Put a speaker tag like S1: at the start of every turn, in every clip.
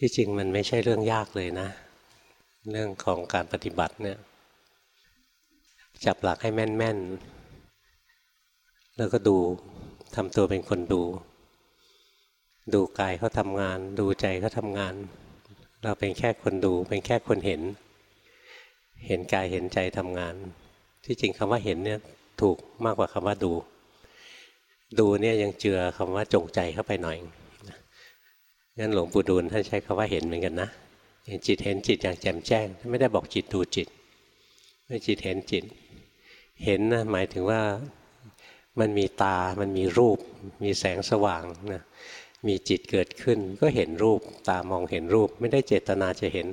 S1: ที่จริงมันไม่ใช่เรื่องยากเลยนะ เรื่องของการปฏิบัติเนี่ย จับหลักให้แม่นๆ แล้วก็ดูทำตัวเป็นคนดู ดูกายเขาทำงาน ดูใจเขาทำงาน เราเป็นแค่คนดู เป็นแค่คนเห็น เห็นกายเห็นใจทำงาน ที่จริงคำว่าเห็นเนี่ยถูกมากกว่าคำว่าดู ดูเนี่ยยังเจือคำว่าจงใจเข้าไปหน่อย งั้นหลวงปู่ดูลท่านใช้คำว่าเห็นเหมือนกันนะเห็นจิตเห็นจิตอย่างแจ่มแจ้งไม่ได้บอกจิตดูจิต ไม่จิตเห็นจิต เห็นนะหมายถึงว่ามันมีตา มันมีรูป มีแสงสว่างนะมีจิตเกิดขึ้น ก็เห็นรูป ตามองเห็นรูป ไม่ได้เจตนาจะเห็น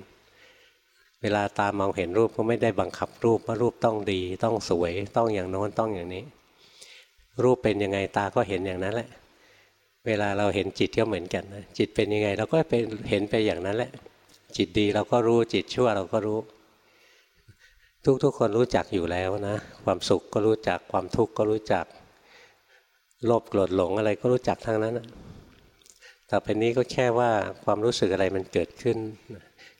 S1: เวลาตามองเห็นรูปก็ไม่ได้บังคับรูปว่ารูปต้องดี ต้องสวย ต้องอย่างโน้นต้องอย่างนี้ รูปเป็นยังไงตาก็เห็นอย่างนั้นแหละ เวลาเราเห็นจิตก็เหมือนกันนะจิตเป็นยังไง เราก็เป็นเห็นไปอย่างนั้นแหละ จิตดีเราก็รู้จิตชั่วเราก็รู้ ทุกๆคนรู้จักอยู่แล้วนะ ความสุขก็รู้จักความทุกข์ก็รู้จักโลภโกรธหลงอะไรก็รู้จักทั้งนั้นต่อไปนี้ก็แค่ว่าความรู้สึกอะไรมันเกิดขึ้น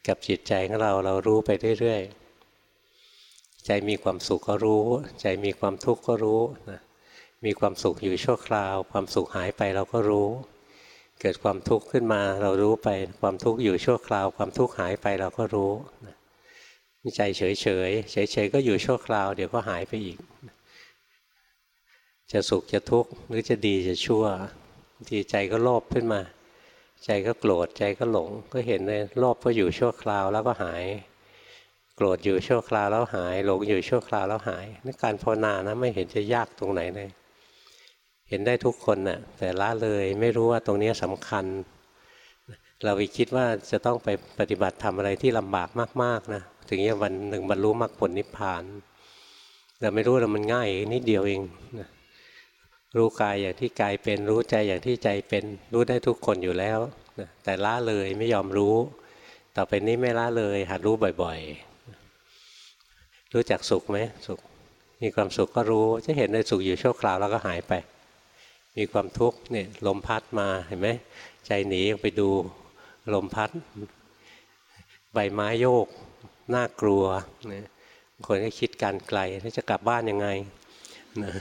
S1: กับจิตใจของเราเรารู้ไปเรื่อยๆ ใจมีความสุขก็รู้ ใจมีความทุกข์ก็รู้นะ มีความสุขอยู่ชั่วคราว ความสุขหายไปเราก็รู้ เกิดความทุกข์ขึ้นมาเรารู้ไป ความทุกข์อยู่ชั่วคราว ความทุกข์หายไปเราก็รู้ใจเฉยเฉยเฉยเฉยก็อยู่ชั่วคราว เดี๋ยวก็หายไปอีก จะสุขจะทุกข์หรือจะดีจะชั่วทีใจก็โลภขึ้นมา ใจก็โกรธใจก็หลง ก็เห็นเลยโลภก็อยู่ชั่วคราวแล้วก็หายโกรธอยู่ชั่วคราวแล้วหาย หลงอยู่ชั่วคราวแล้วหายนี่การภาวนานะไม่เห็นจะยากตรงไหนเลย เห็นได้ทุกคนนะ่ะแต่ละเลยไม่รู้ว่าตรงนี้สำคัญ เราไปคิดว่าจะต้องไปปฏิบัติทำอะไรที่ลำบากมากๆนะถึงจะวันหนึ่งบรรลุมรรคผลนิพพานเราไม่รู้เรามันง่ายนิดเดียวเองนะรู้กายอย่างที่กายเป็นรู้ใจอย่างที่ใจเป็นรู้ได้ทุกคนอยู่แล้วนะแต่ละเลยไม่ยอมรู้ ต่อไปนี้ไม่ละเลยหัดรู้บ่อยๆ รู้จักสุขไหมสุข มีความสุขก็รู้จะเห็นในสุขอยู่ชั่วคราวแล้วก็หายไป มีความทุกข์เนี่ยลมพัดมาเห็นไหมใจหนีไปดูลมพัด ใบไม้โยกน่ากลัวนะคนก็คิดการไกลถ้าจะกลับบ้านยังไงนะ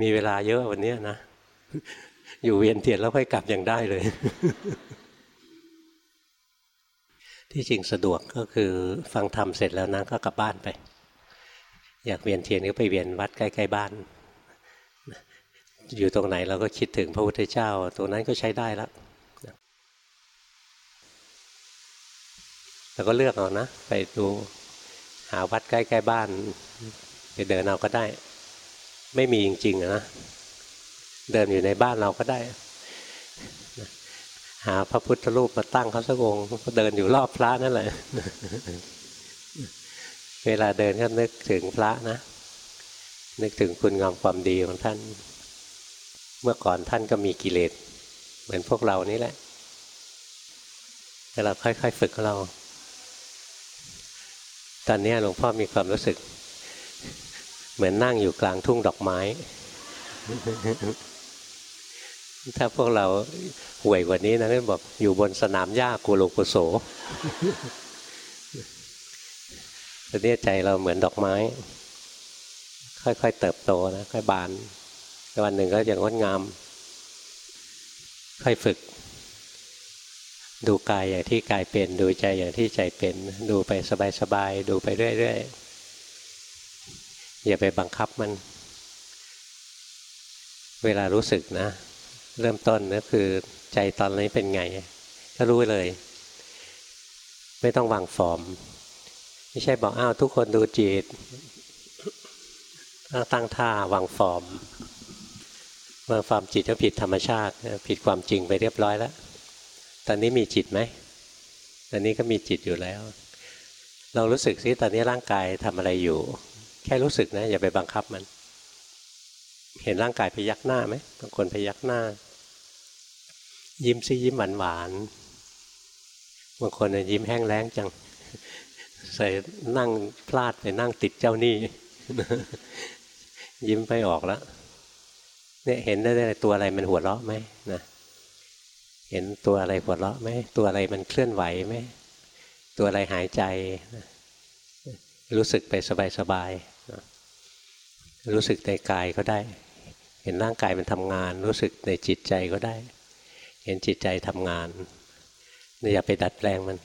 S1: มีเวลาเยอะวันนี้นะ อยู่เวียนเทียนแล้วค่อยกลับยังได้เลย ที่จริงสะดวกก็คือฟังธรรมเสร็จแล้วนะก็กลับบ้านไป อยากเวียนเทียนก็ไปเวียนวัดใกล้ๆบ้าน อยู่ตรงไหนเราก็คิดถึงพระพุทธเจ้า ตรงนั้นก็ใช้ได้แล้วเราก็เลือกเอานะ ไปดูหาวัดใกล้ๆบ้าน ไปเดินเอาก็ได้ ไม่มีจริงๆนะเดินอยู่ในบ้านเราก็ได้ หาพระพุทธรูปมาตั้งเขาสักองค์เดินอยู่รอบพระนั่นแหละ เวลาเดินก็นึกถึงพระนะ นึกถึงคุณงามความดีของท่าน เมื่อก่อนท่านก็มีกิเลส เหมือนพวกเรานี่แหละ แต่เราค่อยๆฝึกเรา ตอนนี้หลวงพ่อมีความรู้สึก เหมือนนั่งอยู่กลางทุ่งดอกไม้ ถ้าพวกเราห่วยกว่านี้นะก็บอกอยู่บนสนามหญ้ากุโลกุโส ตอนนี้ใจเราเหมือนดอกไม้ ค่อยๆเติบโตนะค่อยบานวันหนึ่งก็จะงดงาม ค่อยฝึก ดูกายอย่างที่กายเป็น ดูใจอย่างที่ใจเป็น ดูไปสบายๆดูไปเรื่อยๆอย่าไปบังคับมัน เวลารู้สึกนะ เริ่มต้นก็คือใจตอนนี้เป็นไง ก็รู้เลย ไม่ต้องวางฟอร์ม ไม่ใช่บอกอ้าวทุกคนดูจิตตั้งท่าวางฟอร์มวางฟอร์มจิตก็ผิดธรรมชาติ ผิดความจริงไปเรียบร้อยแล้ว ตอนนี้มีจิตไหมตอนนี้ก็มีจิตอยู่แล้วลองรู้สึกซิตอนนี้ร่างกายทำอะไรอยู่ แค่รู้สึกนะ อย่าไปบังคับมัน เห็นร่างกายพยักหน้าไหมบางคนพยักหน้า ยิ้มซิยิ้มหวานหวานบางคนยิ้มแห้งแล้งจัง ใส่นั่งพลาดไปนั่งติดเจ้าหนี้ยิ้มไปออกแล้วเนี่ยเห็นได้เลยตัวอะไรมันหัวเราะไหมนะเห็นตัวอะไรหัวเราะไหมตัวอะไรมันเคลื่อนไหวไหมตัวอะไรหายใจรู้สึกไปสบายๆรู้สึกในกายก็ได้ เห็นร่างกายมันทำงาน รู้สึกในจิตใจก็ได้ เห็นจิตใจทำงานอย่าไปดัดแปลงมัน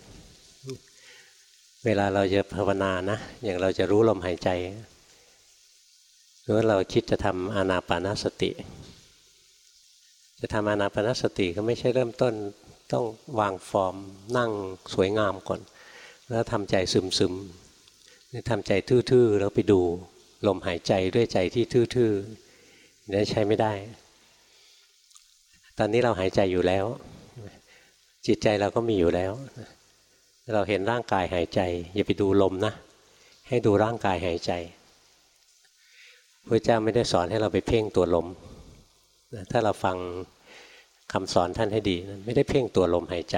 S1: เวลาเราจะภาวนานะ อย่างเราจะรู้ลมหายใจหรือว่าเราคิดจะทำอานาปานาสติ จะทำอานาปานาสติก็ไม่ใช่เริ่มต้นต้องวางฟอร์มนั่งสวยงามก่อน แล้วทำใจซึมๆทำใจทื่อๆแล้วไปดูลมหายใจด้วยใจที่ทื่อๆนี่ใช้ไม่ได้ ตอนนี้เราหายใจอยู่แล้ว จิตใจเราก็มีอยู่แล้ว เราเห็นร่างกายหายใจ อย่าไปดูลมนะ ให้ดูร่างกายหายใจพระเจ้าไม่ได้สอนให้เราไปเพ่งตัวลมถ้าเราฟังคำสอนท่านให้ดีไม่ได้เพ่งตัวลมหายใจ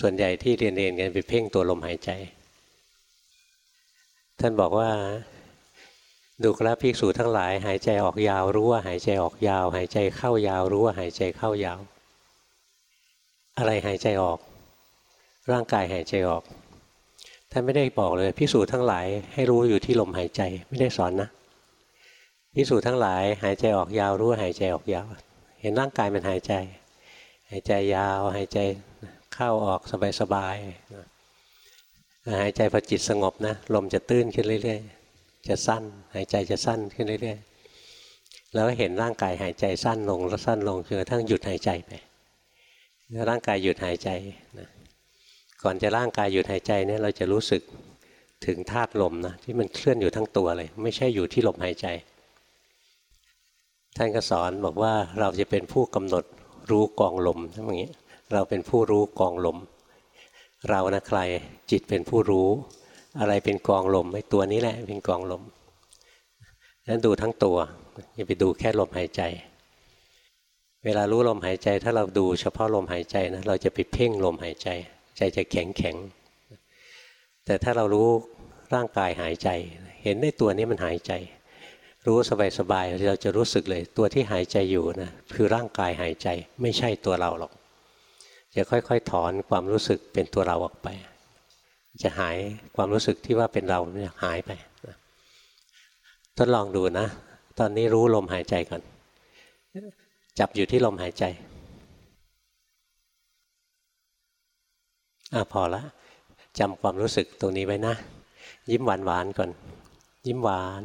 S1: ส่วนใหญ่ที่เรียนเรียนกันไปเพ่งตัวลมหายใจ ท่านบอกว่าดูกราภิกษุทั้งหลาย หายใจออกยาวรู้ว่าหายใจออกยาว หายใจเข้ายาวรู้ว่าหายใจเข้ายาว อะไรหายใจออก ร่างกายหายใจออกท่านไม่ได้บอกเลยภิกษุทั้งหลายให้รู้อยู่ที่ลมหายใจไม่ได้สอนนะภิกษุทั้งหลายหายใจออกยาวรู้หายใจออกยาว เห็นร่างกายมันหายใจ หายใจยาวหายใจเข้าออกสบายๆหายใจพอจิตสงบนะลมจะตื้นขึ้นเรื่อยๆ จะสั้น หายใจจะสั้นขึ้นเรื่อยๆ แล้วเห็นร่างกายหายใจสั้นลงแล้วสั้นลงจนกระทั่งหยุดหายใจไปร่างกายหยุดหายใจนะ ก่อนจะร่างกายหยุดหายใจเนี่ยเราจะรู้สึกถึงธาตุลมนะที่มันเคลื่อนอยู่ทั้งตัวเลย ไม่ใช่อยู่ที่ลมหายใจ ท่านก็สอนบอกว่าเราจะเป็นผู้กำหนดรู้กองลมทั้งอย่างนี้เราเป็นผู้รู้กองลม เรานะใครจิตเป็นผู้รู้ อะไรเป็นกองลมไอ้ตัวนี้แหละเป็นกองลมนั้นดูทั้งตัวอย่าไปดูแค่ลมหายใจ เวลารู้ลมหายใจ ถ้าเราดูเฉพาะลมหายใจนะเราจะไปเพ่งลมหายใจ ใจจะแข็งแข็ง แต่ถ้าเรารู้ร่างกายหายใจ เห็นในตัวนี้มันหายใจ รู้สบายๆเราจะรู้สึกเลย ตัวที่หายใจอยู่นะคือร่างกายหายใจ ไม่ใช่ตัวเราหรอก จะค่อยๆถอนความรู้สึกเป็นตัวเราออกไป จะหายความรู้สึกที่ว่าเป็นเราเนี่ยหายไปทดลองดูนะ ตอนนี้รู้ลมหายใจก่อน จับอยู่ที่ลมหายใจ อะพอละจำความรู้สึกตรงนี้ไว้นะ ยิ้มหวานหวานก่อน ยิ้มหวาน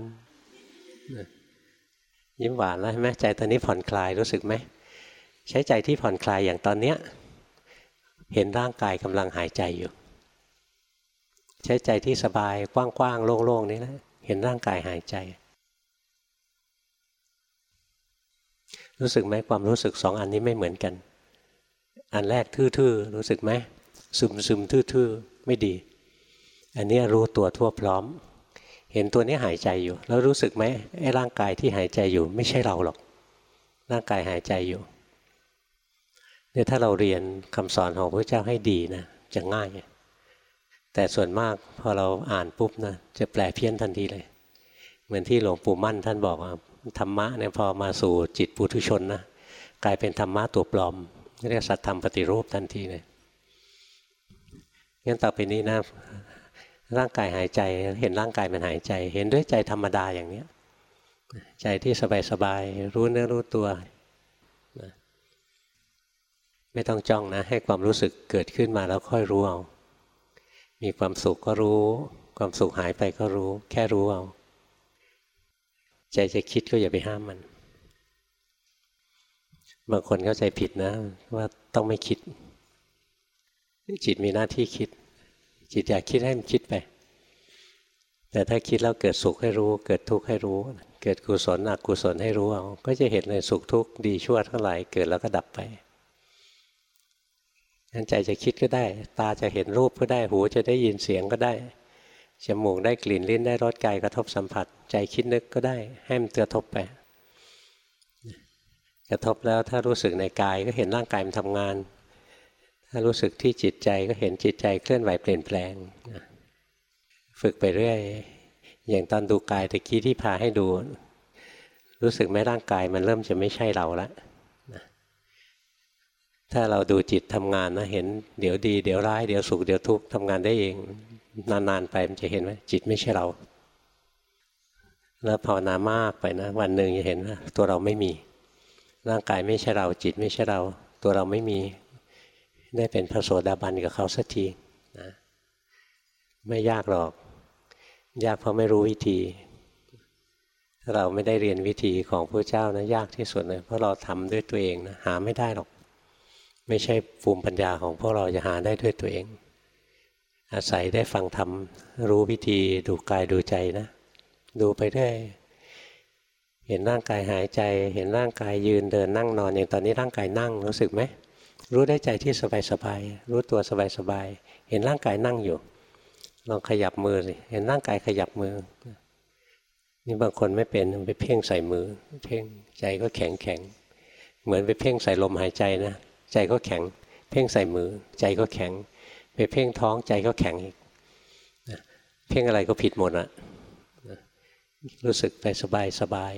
S1: ยิ้มหวานแล้วใช่ไหมใจตอนนี้ผ่อนคลายรู้สึกไหม ใช้ใจที่ผ่อนคลายอย่างตอนเนี้ย เห็นร่างกายกำลังหายใจอยู่ ใช้ใจที่สบายกว้างๆโล่งๆนี่แหละเห็นร่างกายหายใจ รู้สึกไหมความรู้สึกสองอันนี้ไม่เหมือนกัน อันแรกทื่อๆรู้สึกไหม ซึมซึมทื่อๆไม่ดี อันนี้รู้ตัวทั่วพร้อม เห็นตัวนี้หายใจอยู่ แล้วรู้สึกไหมไอ้ร่างกายที่หายใจอยู่ ไม่ใช่เราหรอก ร่างกายหายใจอยู่เนี่ยถ้าเราเรียนคำสอนของพระเจ้าให้ดีนะจะง่าย แต่ส่วนมากพอเราอ่านปุ๊บนะจะแปลเพี้ยนทันทีเลย เหมือนที่หลวงปู่มั่นท่านบอกว่าธรรมะเนี่ยพอมาสู่จิตปุถุชนนะกลายเป็นธรรมะตัวปลอม เรียกสัตธรรมปฏิรูปทันทีเลย งั้นต่อไปนี้นะร่างกายหายใจเห็นร่างกายมันหายใจ เห็นด้วยใจธรรมดาอย่างเนี้ยใจที่สบายๆรู้เนื้อรู้ตัวไม่ต้องจ้องนะ ให้ความรู้สึกเกิดขึ้นมาแล้วค่อยรู้เอา มีความสุขก็รู้ ความสุขหายไปก็รู้ แค่รู้เอา ใจจะคิดก็อย่าไปห้ามมัน บางคนเข้าใจผิดนะ ว่าต้องไม่คิด จิตมีหน้าที่คิด จิตอยากคิดให้มันคิดไป แต่ถ้าคิดแล้วเกิดสุขให้รู้ เกิดทุกข์ให้รู้ เกิดกุศลอกุศลให้รู้เอาก็จะเห็นเลยสุขทุกข์ดีชั่วทั้งหลายเกิดแล้วก็ดับไปงั้นใจจะคิดก็ได้ ตาจะเห็นรูปก็ได้หูจะได้ยินเสียงก็ได้จมูกได้กลิ่นลิ้นได้รสกายกระทบสัมผัส ใจคิดนึกก็ได้ ให้มันกระทบไปกระทบแล้วถ้ารู้สึกในกายก็เห็นร่างกายมันทำงาน ถ้ารู้สึกที่จิตใจก็เห็นจิตใจเคลื่อนไหวเปลี่ยนแปลงฝึกไปเรื่อย อย่างตอนดูกายตะกี้ที่พาให้ดู รู้สึกไหมร่างกายมันเริ่มจะไม่ใช่เราแล้วนะถ้าเราดูจิตทำงานนะเห็นเดี๋ยวดีเดี๋ยวร้ายเดี๋ยวสุขเดี๋ยวทุกข์ทำงานได้เองนานๆไปมันจะเห็นว่าจิตไม่ใช่เรา แล้วภาวนามากไปนะ วันหนึ่งจะเห็นว่าตัวเราไม่มี ร่างกายไม่ใช่เรา จิตไม่ใช่เรา ตัวเราไม่มี ได้เป็นพระโสดาบันกับเขาสักทีนะไม่ยากหรอก ยากเพราะไม่รู้วิธีถ้าเราไม่ได้เรียนวิธีของพระเจ้านะยากที่สุดเลยเพราะเราทำด้วยตัวเองนะหาไม่ได้หรอก ไม่ใช่ภูมิปัญญาของพวกเราจะหาได้ด้วยตัวเอง อาศัยได้ฟังธรรมรู้วิธีดูกายดูใจนะ ดูไปได้เห็นร่างกายหายใจ เห็นร่างกายยืนเดินนั่งนอนอย่างตอนนี้ร่างกายนั่งรู้สึกไหม รู้ได้ใจที่สบายๆรู้ตัวสบายๆเห็นร่างกายนั่งอยู่ ลองขยับมือสิเห็นร่างกายขยับมือ นี่บางคนไม่เป็นไปเพ่งใส่มือ เพ่งใจก็แข็งแข็งเหมือนไปเพ่งใส่ลมหายใจนะใจก็แข็ง เพ่งใส่มือ ใจก็แข็ง ไปเพ่งท้องใจก็แข็งอีกเพ่งอะไรก็ผิดหมดอะรู้สึกไปสบายสบาย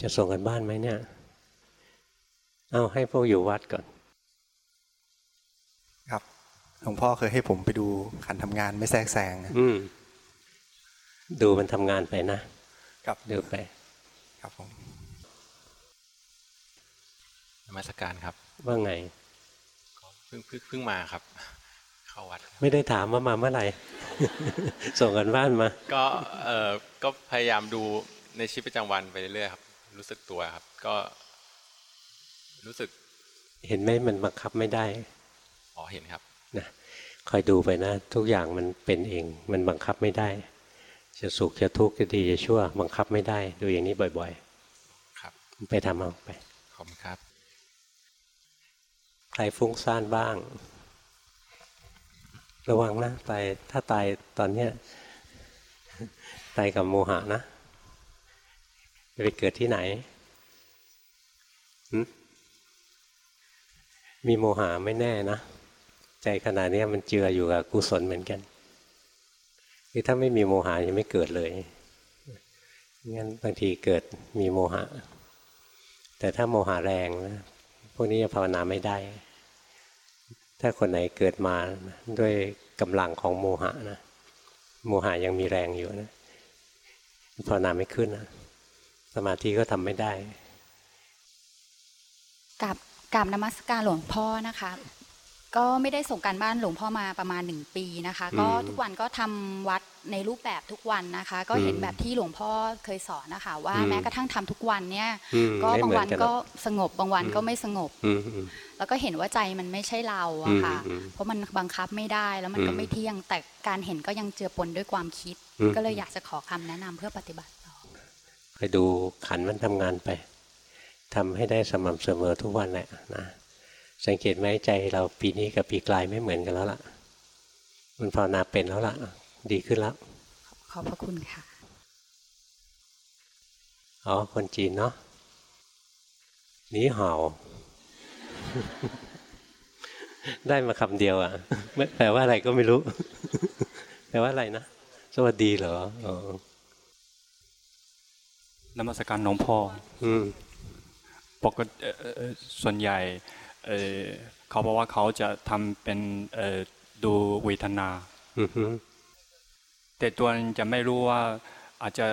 S1: จะส่งกันบ้านไหมเนี่ย เอาให้พวกอยู่วัดก่อน
S2: ครับหลวงพ่อเคยให้ผมไปดูขันทำงานไม่แทรกแซง
S1: อืมดูมันทำงานไปนะ
S2: ครับ
S1: ดูไป
S2: ครับผม
S3: นมัสการครับ
S1: ว่าไง
S3: เพิ่งเพิ่งมาครับ เข้าวัด
S1: ไม่ได้ถามว่ามาเมื่อไหร่ส่งกันบ้านมา
S3: ก็เออก็พยายามดูในชีวิตประจำวันไปเรื่อยๆครับ รู้สึกตัวครับ ก็ รู้สึก
S1: เห็นไหมมันบังคับไม่ได้
S3: อ๋อเห็นครับ
S1: นะคอยดูไปนะ ทุกอย่างมันเป็นเอง มันบังคับไม่ได้ จะสุขจะทุกข์จะดีจะชั่ว บังคับไม่ได้ ดูอย่างนี้บ่อย
S3: ๆ ครับ
S1: ไปทำเอาไป
S3: ขอบคุณครับ
S1: ใครฟุ้งซ่านบ้าง ระวังนะตายถ้าตายตอนเนี้ยตายกับโมหะนะไปเกิดที่ไหน มีโมหะไม่แน่นะ ใจขนาดนี้มันเจืออยู่กับกุศลเหมือนกันคือถ้าไม่มีโมหะจะไม่เกิดเลยงั้นบางทีเกิดมีโมหะ แต่ถ้าโมหะแรงนะพวกนี้จะภาวนาไม่ได้ ถ้าคนไหนเกิดมาด้วยกำลังของโมหะนะโมหะยังมีแรงอยู่นะภาวนาไม่ขึ้นนะสมาธิก็ทำไม่ได้
S4: กับ กับนมัสการหลวงพ่อนะคะ ก็ไม่ได้ส่งการบ้านหลวงพ่อมาประมาณหนึ่งปีนะคะ ก็ทุกวันก็ทำวัดในรูปแบบทุกวันนะคะ ก็เห็นแบบที่หลวงพ่อเคยสอนนะคะ ว่าแม้กระทั่งทำทุกวันเนี่ย ก็บางวันก็สงบบางวันก็ไม่สงบ แล้วก็เห็นว่าใจมันไม่ใช่เราอะค่ะ เพราะมันบังคับไม่ได้แล้วมันก็ไม่เที่ยงแต่การเห็นก็ยังเจือปนด้วยความคิด ก็เลยอยากจะขอคำแนะนำเพื่อปฏิบัติต่อ
S1: ไปดูขันมันทำงานไป ทำให้ได้สม่ำเสมอทุกวันแหละนะสังเกตไหมใจเราปีนี้กับปีกลายไม่เหมือนกันแล้วล่ะ มันภาวนาเป็นแล้วล่ะ ดีขึ้นแล้ว
S4: ขอบพระคุณค่ะ
S1: อ๋อ คนจีนเนาะนี้เห่า ได้มาคำเดียวอะแปลว่าอะไรก็ไม่รู้ แปลว่าอะไรนะ สวัสดีเหรออ๋
S5: อนมัสการหลวงพ่อ อืม ปกติส่วนใหญ่เขาบอกว่าเขาจะทำเป็นดูเวทนาแต่ตัวจะไม่รู้ว่าอาจจะ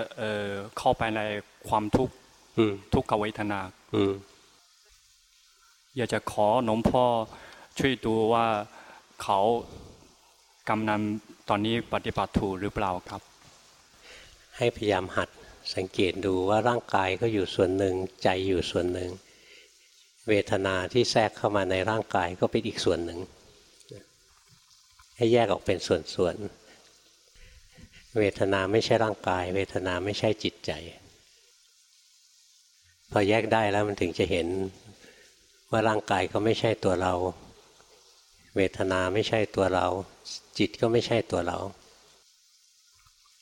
S5: เข้าไปในความทุกข์ทุกขเวทนาอยากจะขอหลวงพ่อช่วยดูว่าเขากำนันตอนนี้ปฏิบัติถูกหรือเปล่าครับ
S1: ให้พยายามหัด สังเกตดูว่าร่างกายก็อยู่ส่วนหนึ่งใจอยู่ส่วนหนึ่ง เวทนาที่แทรกเข้ามาในร่างกายก็เป็นอีกส่วนหนึ่ง ให้แยกออกเป็นส่วนๆเวทนาไม่ใช่ร่างกาย เวทนาไม่ใช่จิตใจ พอแยกได้แล้วมันถึงจะเห็นว่าร่างกายก็ไม่ใช่ตัวเรา เวทนาไม่ใช่ตัวเรา จิตก็ไม่ใช่ตัวเรา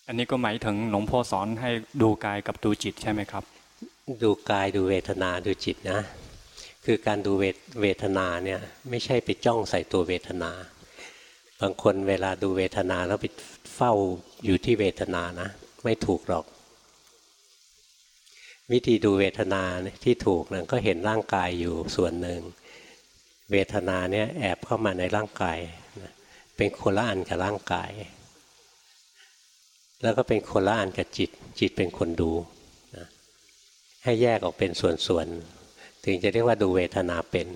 S5: อันนี้ก็หมายถึงหลวงพ่อสอนให้ดูกายกับดูจิตใช่ไหมครับ
S1: ดูกายดูเวทนาดูจิตนะ คือการดูเวทนาเนี่ยไม่ใช่ไปจ้องใส่ตัวเวทนา บางคนเวลาดูเวทนาแล้วไปเฝ้าอยู่ที่เวทนานะ ไม่ถูกหรอก วิธีดูเวทนาที่ถูกนะก็เห็นร่างกายอยู่ส่วนหนึ่ง เวทนาเนี่ยแอบเข้ามาในร่างกาย เป็นคนละอันกับร่างกาย แล้วก็เป็นคนละอันกับจิต จิตเป็นคนดูนะให้แยกออกเป็นส่วนๆ ถึงจะเรียกว่าดูเวทนาเป็น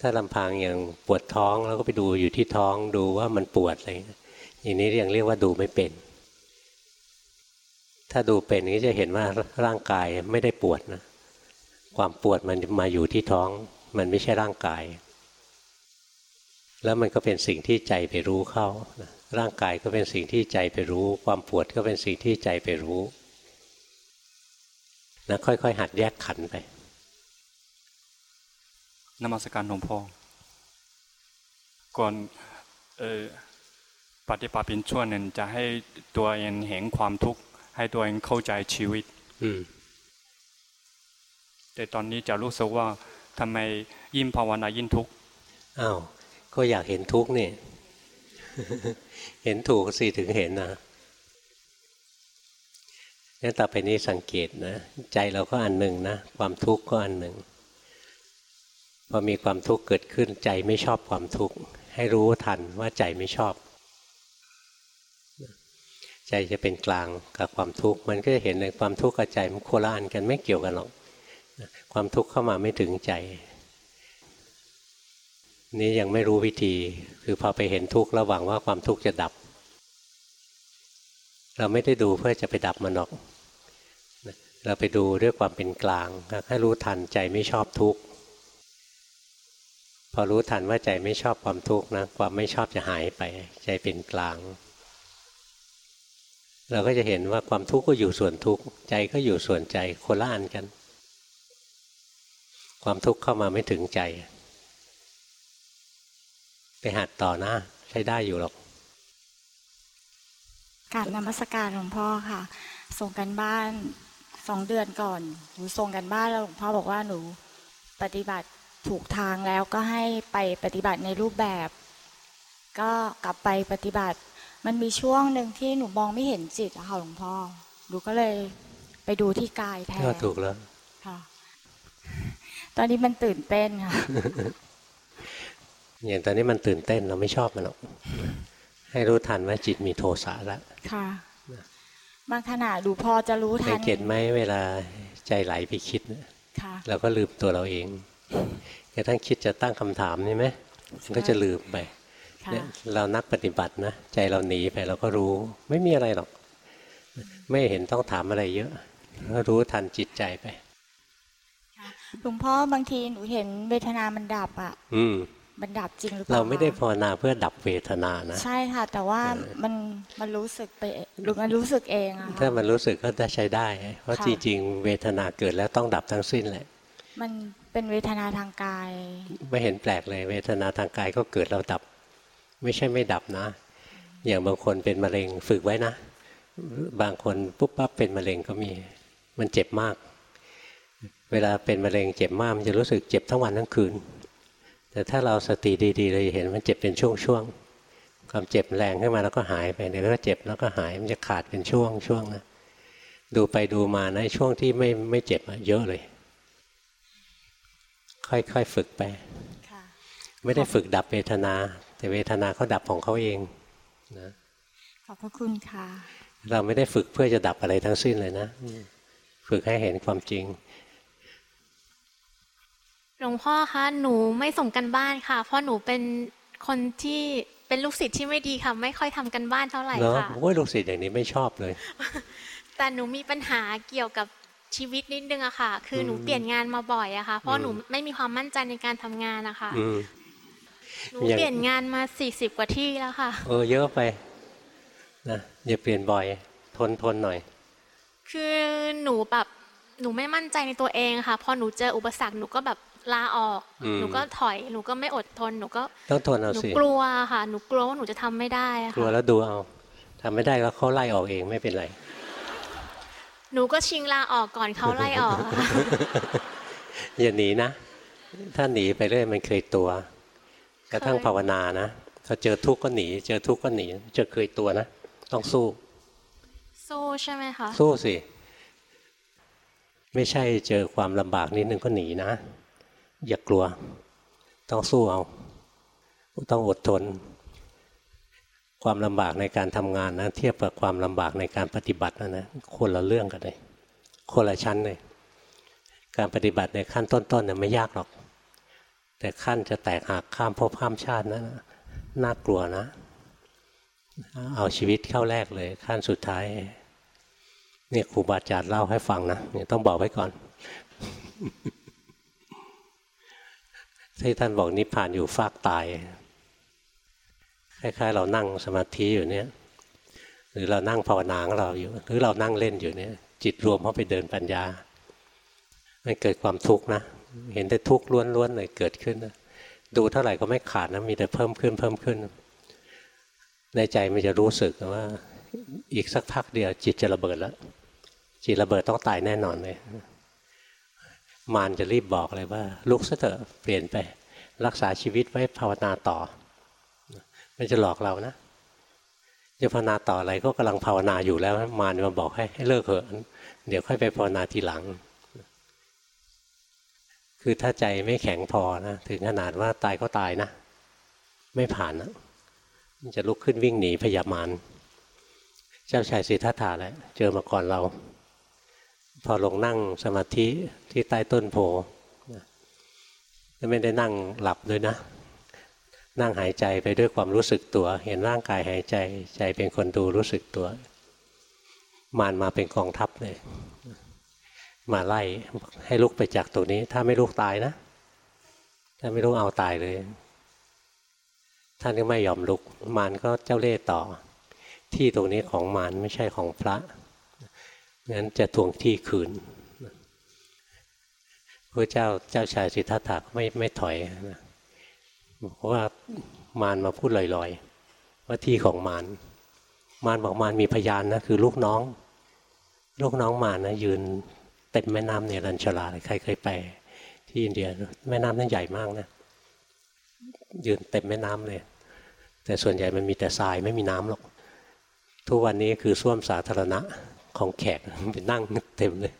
S1: ถ้าลำพังอย่างปวดท้องแล้วก็ไปดูอยู่ที่ท้องดูว่ามันปวดอะไรอย่างนี้ยังเรียกว่าดูไม่เป็น ถ้าดูเป็นนี้จะเห็นว่าร่างกายไม่ได้ปวดนะ ความปวดมันมาอยู่ที่ท้อง มันไม่ใช่ร่างกาย แล้วมันก็เป็นสิ่งที่ใจไปรู้เข้านะ ร่างกายก็เป็นสิ่งที่ใจไปรู้ ความปวดก็เป็นสิ่งที่ใจไปรู้นะค่อยๆ หัดแยกขันไป
S5: นมัสการหลวงพ่อก่อนเออปฏิบัติเป็นช่วงหนึ่งจะให้ตัวเองเห็นความทุกข์ให้ตัวเองเข้าใจชีวิต
S1: อืม
S5: แต่ตอนนี้จะรู้สึกว่าทำไมยิ่งภาวนายิ่งทุกข์
S1: อ้าวก็อยากเห็นทุกข์นี่ เห็นถูกสิถึงเห็นนะงั้นต่อไปนี้สังเกตนะ ใจเราก็อันหนึ่งนะ ความทุกข์ก็อันหนึ่งพอมีความทุกข์เกิดขึ้นใจไม่ชอบความทุกข์ ให้รู้ทันว่าใจไม่ชอบ ใจจะเป็นกลางกับความทุกข์ มันก็จะเห็นในความทุกข์กับใจมันโคละอันกันไม่เกี่ยวกันหรอกความทุกข์เข้ามาไม่ถึงใจ นี่ยังไม่รู้วิธี คือพอไปเห็นทุกข์แล้วหวังว่าความทุกข์จะดับ เราไม่ได้ดูเพื่อจะไปดับมันหรอก เราไปดูด้วยความเป็นกลางให้รู้ทันใจไม่ชอบทุกข์พอรู้ทันว่าใจไม่ชอบความทุกข์นะความไม่ชอบจะหายไป ใจเป็นกลาง เราก็จะเห็นว่าความทุกข์ก็อยู่ส่วนทุกข์ใจก็อยู่ส่วนใจคนละอันกัน ความทุกข์เข้ามาไม่ถึงใจ ไปหัดต่อนะ ใช้ได้อยู่หรอก
S6: กราบนมัสการหลวงพ่อค่ะ ส่งกันบ้านสองเดือนก่อนหนูส่งกันบ้านแล้วหลวงพ่อบอกว่าหนูปฏิบัติถูกทางแล้วก็ให้ไปปฏิบัติในรูปแบบ ก็กลับไปปฏิบัติ มันมีช่วงหนึ่งที่หนูมองไม่เห็นจิตอะค่ะหลวงพ่อหนูก็เลยไปดูที่กายแทน
S1: ก็ถูกแล้ว
S6: ค่ะ ตอนนี้มันตื่นเต้นค่ะ
S1: อย่างตอนนี้มันตื่นเต้นเราไม่ชอบมันหรอกให้รู้ทันว่าจิตมีโทสะแล้ว
S6: ค่ะบางขณะดูพอจะรู้
S1: สั
S6: ทั
S1: ง
S6: น
S1: เกตไหมเวลาใจไหลไปคิดนะ
S6: ค่ะ
S1: เราก็ลืมตัวเราเองกระทั่งคิดจะตั้งคำถามนี่ไหมมันก็จะลืมไป
S6: ค่ะ
S1: เนี่ยเรานักปฏิบัตินะใจเราหนีไปเราก็รู้ ไม่มีอะไรหรอก ไม่เห็นต้องถามอะไรเยอะก็รู้ทันจิตใจไป
S6: หลวงพ่อบางทีหนูเห็นเวทนามันดับอะ
S1: อืม
S6: มันดับจริงหรือเปล่า
S1: เราไม่ได้
S6: คะ
S1: ภาวนาเพื่อดับเวทนานะ
S6: ใช่ค่ะ แต่ว่ามันมันรู้สึกไปหรือมันรู้สึกเองอะค่ะ
S1: ถ้ามันรู้สึกก็ได้ใช้ได้ เพราะ
S6: ค่ะ
S1: จริงๆ เวทนาเกิดแล้วต้องดับทั้งสิ้นแหละ
S6: มันเป็นเวทนาทางกาย
S1: ไม่เห็นแปลกเลย เวทนาทางกายก็เกิดแล้วดับ ไม่ใช่ไม่ดับนะ อย่างบางคนเป็นมะเร็งฝึกไว้นะ บางคนปุ๊บปั๊บเป็นมะเร็งก็มี มันเจ็บมาก เวลาเป็นมะเร็งเจ็บมากมันจะรู้สึกเจ็บทั้งวันทั้งคืน แต่ถ้าเราสติดีๆเลยเห็นมันเจ็บเป็นช่วงๆความเจ็บแรงขึ้นมาแล้วก็หายไปเดี๋ยวก็เจ็บแล้วก็หายมันจะขาดเป็นช่วงช่วงนะดูไปดูมาในะช่วงที่ไม่ไม่เจ็บอะเยอะเลย ค่อยๆฝึกไป
S6: ค่ะ
S1: ไม่ได้ฝึกดับเวทนา แต่เวทนาเขาดับของเขาเองนะ
S6: ขอบพระคุณค่ะ
S1: เราไม่ได้ฝึกเพื่อจะดับอะไรทั้งสิ้นเลยนะ ฝึกให้เห็นความจริง
S7: หลวงพ่อคะหนูไม่ส่งกันบ้านค่ะ เพราะหนูเป็นคนที่เป็นลูกศิษย์ที่ไม่ดีค่ะ ไม่ค่อยทำกันบ้านเท่าไหร่
S1: เนาะ
S7: ค่ะ
S1: โอ้ยลูกศิษย์อย่างนี้ไม่ชอบเลย
S7: แต่หนูมีปัญหาเกี่ยวกับชีวิตนิดนึงอะค่ะ คือหนู
S1: อืม
S7: เปลี่ยนงานมาบ่อยอะค่ะ เพ
S1: อื
S7: ราะ
S1: ม
S7: หนูไม่มีความมั่นใจในการทำงานนะคะ
S1: อืม
S7: หนู
S1: อย่าง
S7: เปลี่ยนงานมาสี่สิบกว่าที่แล้วค่ะ
S1: เออเยอะไปนะอย่าเปลี่ยนบ่อย ทนทนหน่อย
S7: คือหนูแบบหนูไม่มั่นใจในตัวเองค่ะ พอหนูเจออุปสรรคหนูก็แบบ ลาออก
S1: อืม
S7: หนูก็ถอย หนูก็ไม่อดทน หนูก็
S1: ต้องทนเอา
S7: หนู
S1: สิ
S7: กลัวค่ะ หนูกลัวว่าหนูจะทำไม่ได้อะ
S1: กลัว
S7: ค่ะ
S1: แล้วดูเอาทำไม่ได้แล้วเขาไล่ออกเองไม่เป็นไร
S7: หนูก็ชิงลาออกก่อนเขาไล่ออกอะค่ะ
S1: อย่าหนีนะ ถ้าหนีไปเรื่อยมันเคยตัว กระทั่ง
S7: เคย
S1: ภาวนานะพอเจอทุกข์ก็หนี เจอทุกข์ก็หนีจะเคยตัวนะ ต้องสู้
S7: สู้ใช่ไหมคะ
S1: สู้สิ ไม่ใช่เจอความลำบากนิดนึงก็หนีนะ อย่ากลัว ต้องสู้เอา ต้องอดทน ความลำบากในการทำงานนะ เทียบกับความลำบากในการปฏิบัตินะนะคนละเรื่องกันเลยคนละชั้นเลยการปฏิบัติในขั้นต้นๆเนี่ยไม่ยากหรอก แต่ขั้นจะแตกหักข้ามภพข้ามชาตินะั้นน่ากลัวนะ เอาชีวิตเข้าแรกเลย ขั้นสุดท้ายเนี่ยครูบาอาจารย์เล่าให้ฟังนะเนี่ยต้องบอกไว้ก่อน ที่ท่านบอกนิพพานอยู่ฟากตาย คล้ายๆ เรานั่งสมาธิอยู่เนี่ย หรือเรานั่งภาวนาของเราอยู่ หรือเรานั่งเล่นอยู่เนี่ย จิตรวมเข้าไปเดินปัญญา มันเกิดความทุกข์นะ เห็นแต่ทุกข์ล้วนๆเลยเกิดขึ้นนะดูเท่าไหร่ก็ไม่ขาดนะมีแต่เพิ่มขึ้นเพิ่มขึ้น ในใจมันจะรู้สึกว่า อีกสักพักเดียวจิตจะระเบิดแล้ว จิตระเบิดต้องตายแน่นอนเลย มารจะรีบบอกเลยว่า ลุกซะเถอะเปลี่ยนไป รักษาชีวิตไว้ภาวนาต่อ มันจะหลอกเรานะจะภาวนาต่ออะไรก็กำลังภาวนาอยู่แล้วมารมาบอกให้ให้เลิกเถอะเดี๋ยวค่อยไปภาวนาทีหลัง คือถ้าใจไม่แข็งพอนะถึงขนาดว่าตายก็ตายนะ ไม่ผ่านนะมันจะลุกขึ้นวิ่งหนีพยามารเจ้าชายสิทธัตถะแหละเจอมาก่อนเรา พอลงนั่งสมาธิที่ใต้ต้นโพไม่ได้นั่งหลับด้วยนะ นั่งหายใจไปด้วยความรู้สึกตัว เห็นร่างกายหายใจใจเป็นคนดูรู้สึกตัว มานมาเป็นกองทัพเลยมาไล่ให้ลุกไปจากตรงนี้ ถ้าไม่ลุกตายนะ ถ้าไม่ลุกเอาตายเลยท่านก็ไม่ยอมลุกมานก็เจ้าเล่ห์ต่อ ที่ตรงนี้ของมานไม่ใช่ของพระ งั้นจะทวงที่คืนพระเจ้าเจ้าชายสิทธัตถะไม่ไม่ถอยนะเพราะว่ามารมาพูดลอยๆ ว่าที่ของมารมารบอกมารมีพยานนะคือลูกน้อง ลูกน้องมารนะยืนเต็มแม่น้ำเนรัญชลาใครเคยไป ที่อินเดียแม่น้ำนั้นใหญ่มากนะยืนเต็มแม่น้ำเลย แต่ส่วนใหญ่มันมีแต่ทรายไม่มีน้ำหรอก ทุกวันนี้คือส้วมสาธารณะ ของแขกไปนั่งเต็มเลย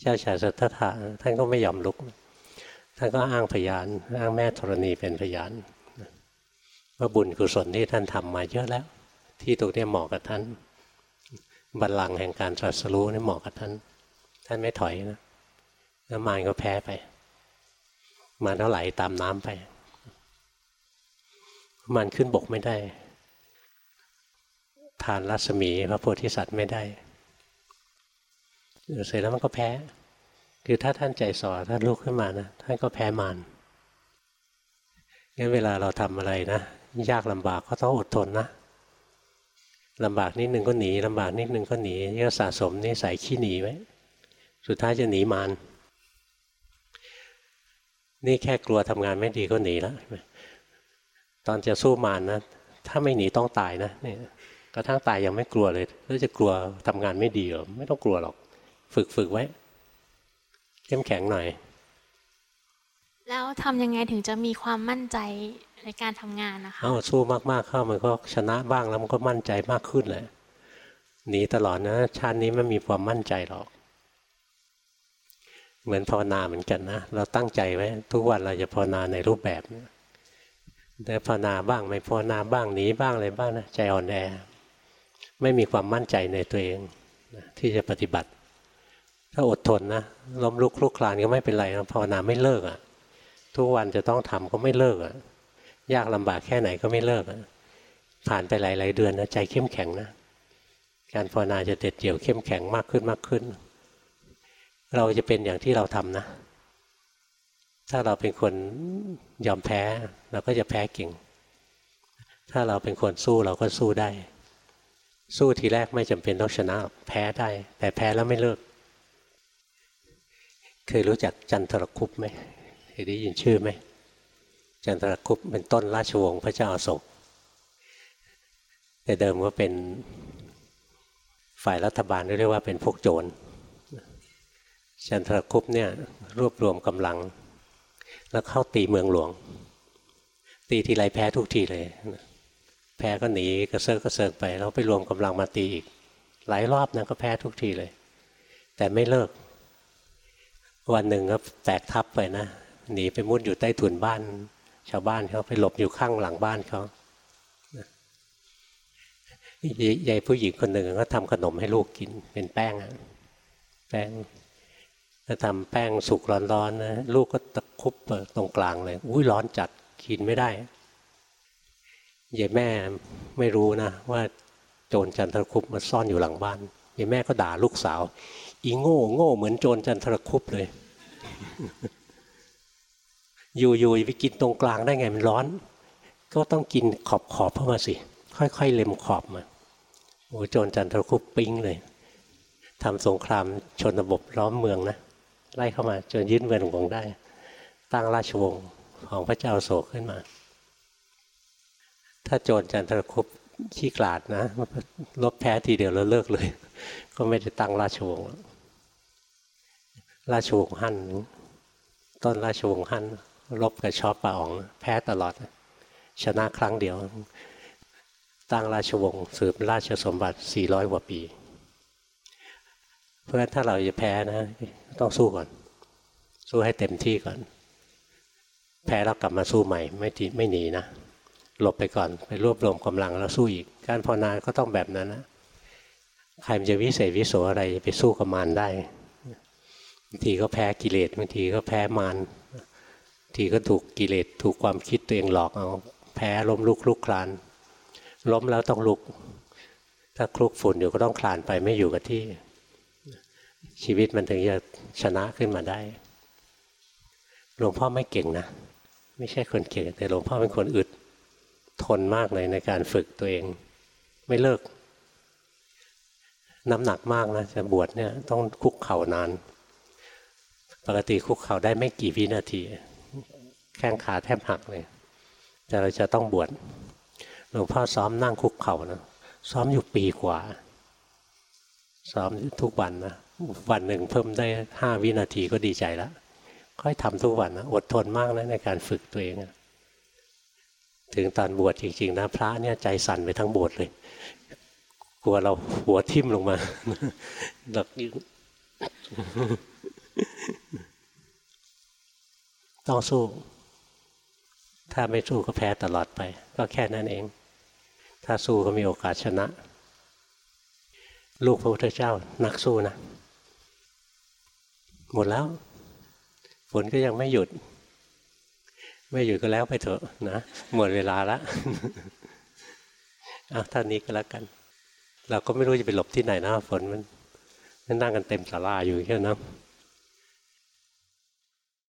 S1: เจ้าชายสัทธะท่านก็ไม่ยอมลุก ท่านก็อ้างพยาน อ้างแม่ธรณีเป็นพยานว่าบุญกุศลที่ท่านทำมาเยอะแล้ว ที่ตรงนี้เหมาะกับท่านบัลลังก์แห่งการตรัสรู้นี่เหมาะกับท่าน ท่านไม่ถอยนะแล้วมารก็แพ้ไป มารก็ไหลตามน้ำไป มันขึ้นบกไม่ได้ ทานรัศมีพระโพธิสัตว์ไม่ได้เสร็จแล้วมันก็แพ้ คือถ้าท่านใจสอท่านลุกขึ้นมานะท่านก็แพ้มารงั้นเวลาเราทำอะไรนะยากลำบากก็ต้องอดทนนะลำบากนิดนึงก็หนีลำบากนิดนึงก็หนีก็สะสมนี่ใส่ขี้หนีไว้ สุดท้ายจะหนีมารนี่แค่กลัวทำงานไม่ดีก็หนีแล้วตอนจะสู้มานนะถ้าไม่หนีต้องตายนะเนี่ย กระทั่งตายยังไม่กลัวเลยแล้วจะกลัวทำงานไม่ดีหรอไม่ต้องกลัวหรอก ฝึกฝึกไว้เข้มแข็งหน่อย
S7: แล้วทำยังไงถึงจะมีความมั่นใจในการทำงานนะคะ
S1: เอาสู้มากๆเข้ามันก็ชนะบ้างแล้วมันก็มั่นใจมากขึ้นเลยหนีตลอดนะ ชาตินี้ไม่มีความมั่นใจหรอก เหมือนภาวนาเหมือนกันนะเราตั้งใจไว้ ทุกวันเราจะภาวนาในรูปแบบแต่ภาวนาบ้างไม่ภาวนาบ้างหนีบ้างอะไรบ้างนะใจอ่อนแอ ไม่มีความมั่นใจในตัวเองที่จะปฏิบัติ ถ้าอดทนนะล้มลุกคลุกคลานก็ไม่เป็นไรภาวนาไม่เลิกอะ ทุกวันจะต้องทำก็ไม่เลิกอะ ยากลำบากแค่ไหนก็ไม่เลิกอะผ่านไปหลาย ๆ เดือนนะใจเข้มแข็งนะการภาวนาจะเด็ดเดี่ยวเข้มแข็งมากขึ้นมากขึ้น เราจะเป็นอย่างที่เราทำนะ ถ้าเราเป็นคนยอมแพ้ เราก็จะแพ้เก่ง ถ้าเราเป็นคนสู้เราก็สู้ได้ สู้ทีแรกไม่จำเป็นต้องชนะ แพ้ได้ แต่แพ้แล้วไม่เลิก เคยรู้จักจันทรคุปไหมเคยได้ยินชื่อไหมจันทรคุปเป็นต้นราชวงศ์พระเจ้าอโศกแต่เดิมก็เป็นฝ่ายรัฐบาลเรียกว่าเป็นพวกโจรจันทรคุปเนี่ยรวบรวมกำลัง แล้วเข้าตีเมืองหลวง ตีทีไรแพ้ทุกทีเลย แพ้ก็หนีกระเซิร์กระเซิร์กไปแล้วไปรวมกำลังมาตีอีก หลายรอบนะก็แพ้ทุกทีเลย แต่ไม่เลิก วันหนึ่งก็แตกทัพไปนะหนีไปมุดอยู่ใต้ถุนบ้าน ชาวบ้านเขาไปหลบอยู่ข้างหลังบ้านเขายายผู้หญิงคนหนึ่งก็ทำขนมให้ลูกกินเป็นแป้งแป้งถ้าทำแป้งสุกร้อนๆนะลูกก็ตะครุบตรงกลางเลย อุ้ยร้อนจัดกินไม่ได้ ยายแม่ไม่รู้นะ ว่าโจรจันทรคุปมาซ่อนอยู่หลังบ้านยายแม่ก็ด่าลูกสาว อีโง่โง่เหมือนโจรจันทรคุปเลย อยู่ๆไปกินตรงกลางได้ไงมันร้อน ก็ต้องกินขอบขอบเข้ามาสิ ค่อยๆเล็มขอบมาโอ้โจรจันทรคุปปิ้งเลยทำสงครามชนบทล้อมเมืองนะไล่เข้ามาจนยึดเมืองหลวงได้ ตั้งราชวงศ์ของพระเจ้าโศกขึ้นมา ถ้าโจรจันทรคุปขี้กลาดนะลบแพ้ทีเดียวแล้วเลิกเลย ก็ไม่ได้ตั้งราชวงศ์ราชวงศ์ฮั่นต้นราชวงศ์ฮั่นลบกับชอบปาอ๋อง แพ้ตลอด ชนะครั้งเดียว ตั้งราชวงศ์สืบราชสมบัติ 400 กว่าปี เพราะฉะนั้นถ้าเราจะแพ้นะ ต้องสู้ก่อน สู้ให้เต็มที่ก่อน แพ้แล้วกลับมาสู้ใหม่ ไม่ทีไม่หนีนะ หลบไปก่อนไปรวบรวมกำลังแล้วสู้อีก การภาวนาก็ต้องแบบนั้นนะใครมันจะวิเศษวิโสอะไรไปสู้กับมารได้บางทีก็แพ้กิเลสบางทีก็แพ้มารทีก็ถูกกิเลสถูกความคิดตัวเองหลอกเอาแพ้ล้มลุกลุกคลาน ล้มแล้วต้องลุก ถ้าคลุกฝุ่นอยู่ก็ต้องคลานไปไม่อยู่กับที่ ชีวิตมันถึงจะชนะขึ้นมาได้หลวงพ่อไม่เก่งนะ ไม่ใช่คนเก่งแต่หลวงพ่อเป็นคนอึด ทนมากเลยในการฝึกตัวเอง ไม่เลิก น้ำหนักมากนะจะบวชเนี่ยต้องคุกเข่านาน ปกติคุกเข่าได้ไม่กี่วินาที แข้งขาแทบหักเลย แต่เราจะต้องบวชหลวงพ่อซ้อมนั่งคุกเข่านะซ้อมอยู่ปีกว่า ซ้อมทุกวันนะวันหนึ่งเพิ่มได้ห้าวินาทีก็ดีใจแล้วค่อยทำทุกวันนะอดทนมากนะในการฝึกตัวเอง ถึงตอนบวชจริง ๆ นะพระเนี่ยใจสั่นไปทั้งโบสถ์เลย กลัวเราหัวทิ่มลงมาหลักต้องสู้ ถ้าไม่สู้ก็แพ้ตลอดไป ก็แค่นั้นเอง ถ้าสู้ก็มีโอกาสชนะ ลูกพระพุทธเจ้านักสู้นะ หมดแล้ว ฝนก็ยังไม่หยุด ไม่อยู่ก็แล้วไปเถอะนะหมดเวลาละเอาท่านนี้ก็แล้วกัน เราก็ไม่รู้จะไปหลบที่ไหนนะฝนมันนั่งกันเต็มสาราอยู่แค่นั้น